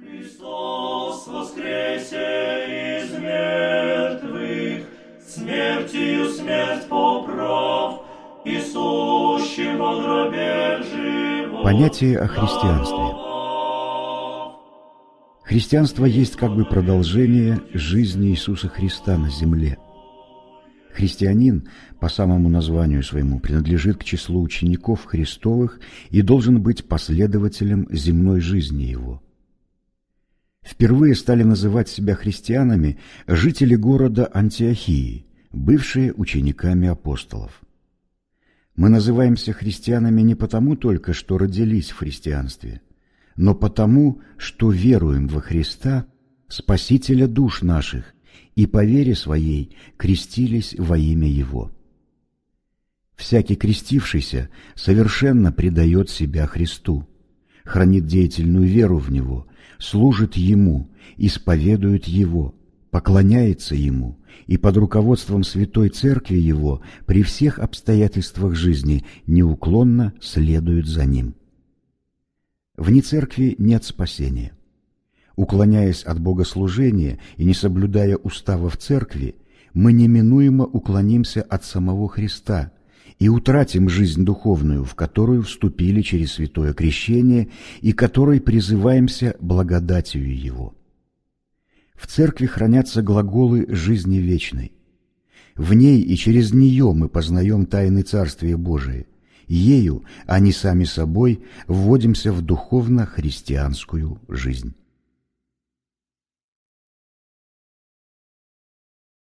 Христос воскресе из мертвых, смертью смерть поправ, и сущего гробе живот. Понятие о христианстве. Христианство есть как бы продолжение жизни Иисуса Христа на земле. Христианин по самому названию своему принадлежит к числу учеников Христовых и должен быть последователем земной жизни его. Впервые стали называть себя христианами жители города Антиохии, бывшие учениками апостолов. Мы называемся христианами не потому только, что родились в христианстве, но потому, что веруем во Христа, Спасителя душ наших, и по вере своей крестились во имя Его. Всякий крестившийся совершенно предает себя Христу, хранит деятельную веру в Него, служит Ему, исповедует Его, поклоняется Ему и под руководством Святой Церкви Его при всех обстоятельствах жизни неуклонно следует за Ним. Вне Церкви нет спасения. Уклоняясь от богослужения и не соблюдая уставов Церкви, мы неминуемо уклонимся от самого Христа – и утратим жизнь духовную, в которую вступили через святое крещение и которой призываемся благодатью Его. В церкви хранятся глаголы жизни вечной. В ней и через нее мы познаем тайны Царствия Божия. Ею, а не сами собой, вводимся в духовно-христианскую жизнь.